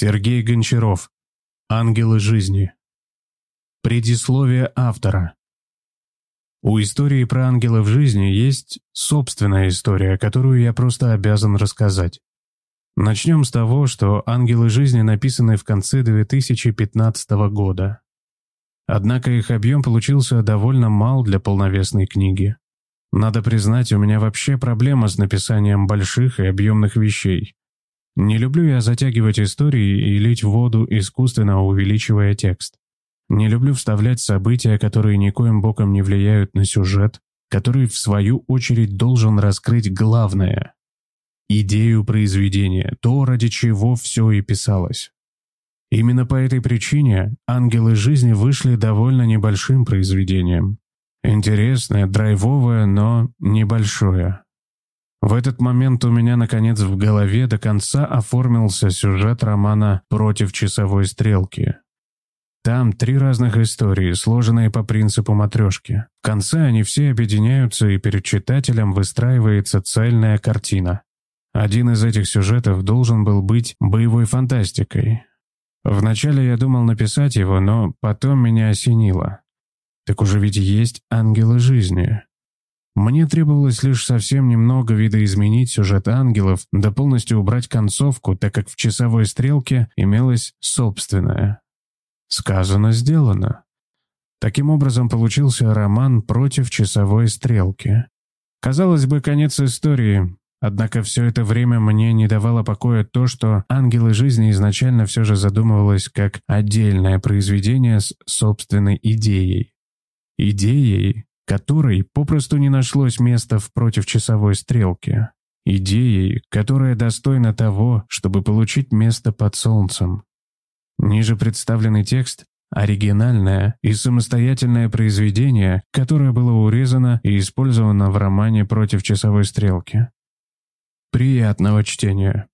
Сергей Гончаров. Ангелы жизни. Предисловие автора. У истории про ангелов жизни есть собственная история, которую я просто обязан рассказать. Начнем с того, что «Ангелы жизни» написаны в конце 2015 года. Однако их объем получился довольно мал для полновесной книги. Надо признать, у меня вообще проблема с написанием больших и объемных вещей. Не люблю я затягивать истории и лить воду, искусственно увеличивая текст. Не люблю вставлять события, которые никоим боком не влияют на сюжет, который, в свою очередь, должен раскрыть главное идею произведения, то, ради чего все и писалось. Именно по этой причине «Ангелы жизни» вышли довольно небольшим произведением. Интересное, драйвовое, но небольшое. В этот момент у меня, наконец, в голове до конца оформился сюжет романа «Против часовой стрелки». Там три разных истории, сложенные по принципу матрешки. В конце они все объединяются, и перед читателем выстраивается цельная картина. Один из этих сюжетов должен был быть боевой фантастикой. Вначале я думал написать его, но потом меня осенило. Так уже ведь есть ангелы жизни. Мне требовалось лишь совсем немного видоизменить сюжет ангелов, да полностью убрать концовку, так как в часовой стрелке имелась собственная. Сказано, сделано. Таким образом получился роман против часовой стрелки. Казалось бы, конец истории, Однако все это время мне не давало покоя то, что «Ангелы жизни» изначально все же задумывалось как отдельное произведение с собственной идеей. Идеей, которой попросту не нашлось места в противчасовой стрелке. Идеей, которая достойна того, чтобы получить место под солнцем. Ниже представленный текст – оригинальное и самостоятельное произведение, которое было урезано и использовано в романе «Против часовой стрелки». Приятного чтения.